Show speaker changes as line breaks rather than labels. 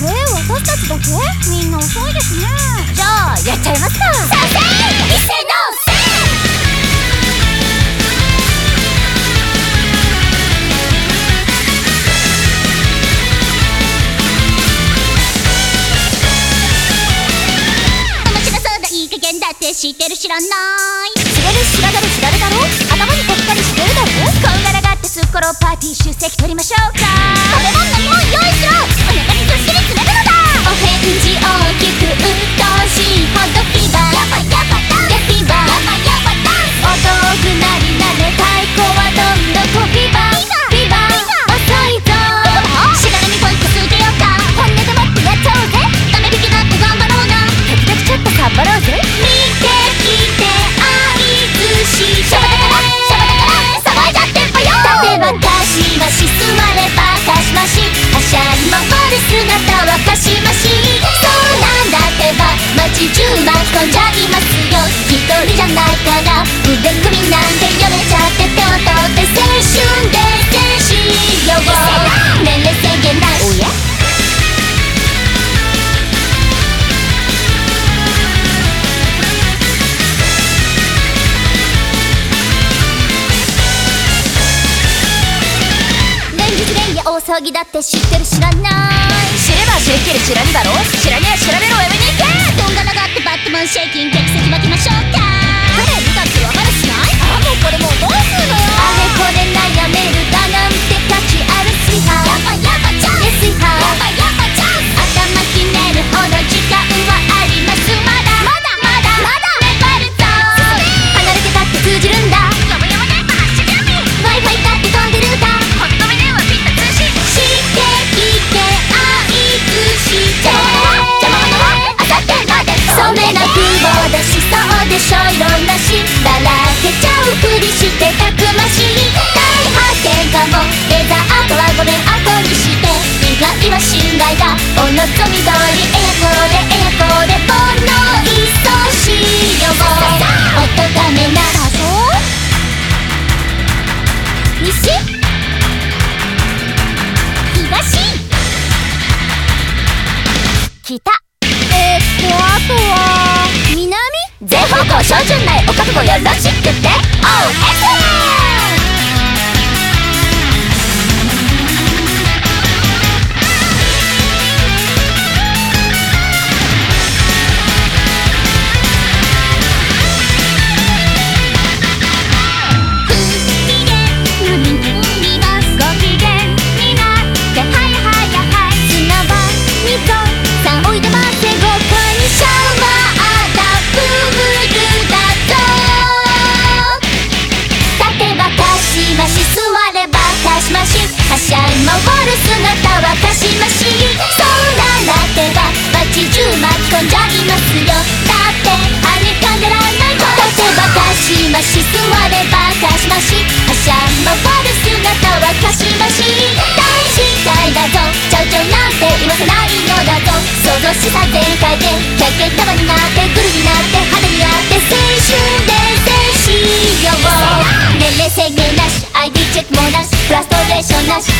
れ私たちだけ？みんな遅いですね。
じゃあやっちゃいますか。
知ってる知らない。
知れる知らざる知ら
騒だって知ってる知らない。
知れば知るきり知らんだろ？知らねえ調べろよ。
こでにして未来は信頼だお望み通りエアコでエアコでこのいっそしようおとめなら西東北えっとあとは南
全方向照準内お覚悟よろしくて。OS!
ちゃなんて言わせないのだと想像しさ全回転キャッキャ束になってグルになって派手になって青春で接しよ年齢制限なし ID チェックもなしフラストレーションなし